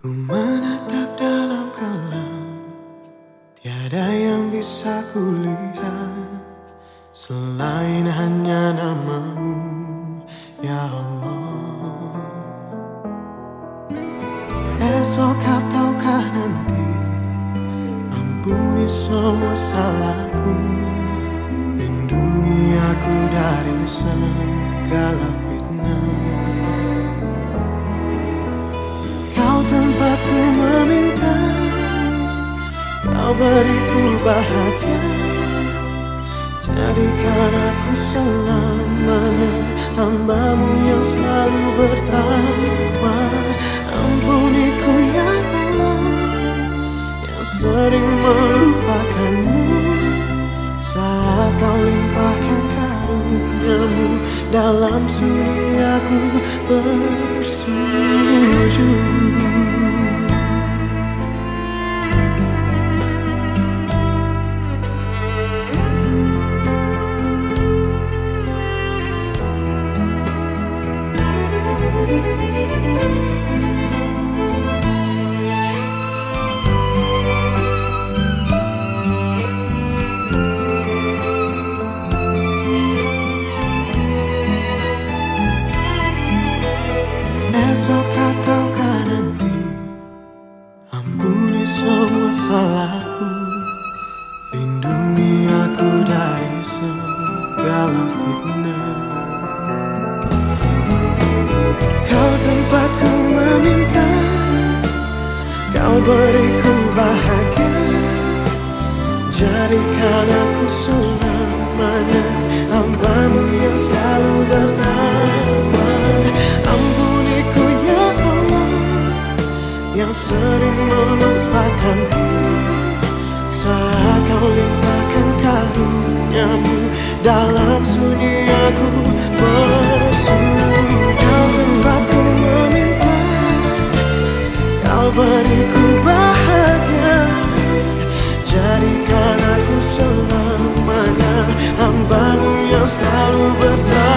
Ku menatap dalam kelam. Tiada yang bisa kulihat Selain hanya namamu Ya Allah. Esok ataukah nanti? Ampuni semua salahku. Lindungi aku dari segala fitnah. Kau tempatku meminta Kau beriku bahagia. Jadikan aku selamanya Hambamu yang selalu bertakwa. Ampuniku ya Allah Yang sering melupakanmu Dalam sunyi aku bersujud segala fitnah. Kau tempatku meminta Kau beriku bahagia. Jadikan aku selamanya Hambamu yang selalu bertakwa. Ampuniku ya Allah Yang sering melupakanku. Saat kau limpahkan karuniamu dalam sunyi aku bersujud Kau tempatku meminta Kau beriku bahagia. Jadikan aku selamanya Hambamu yang selalu bertahan.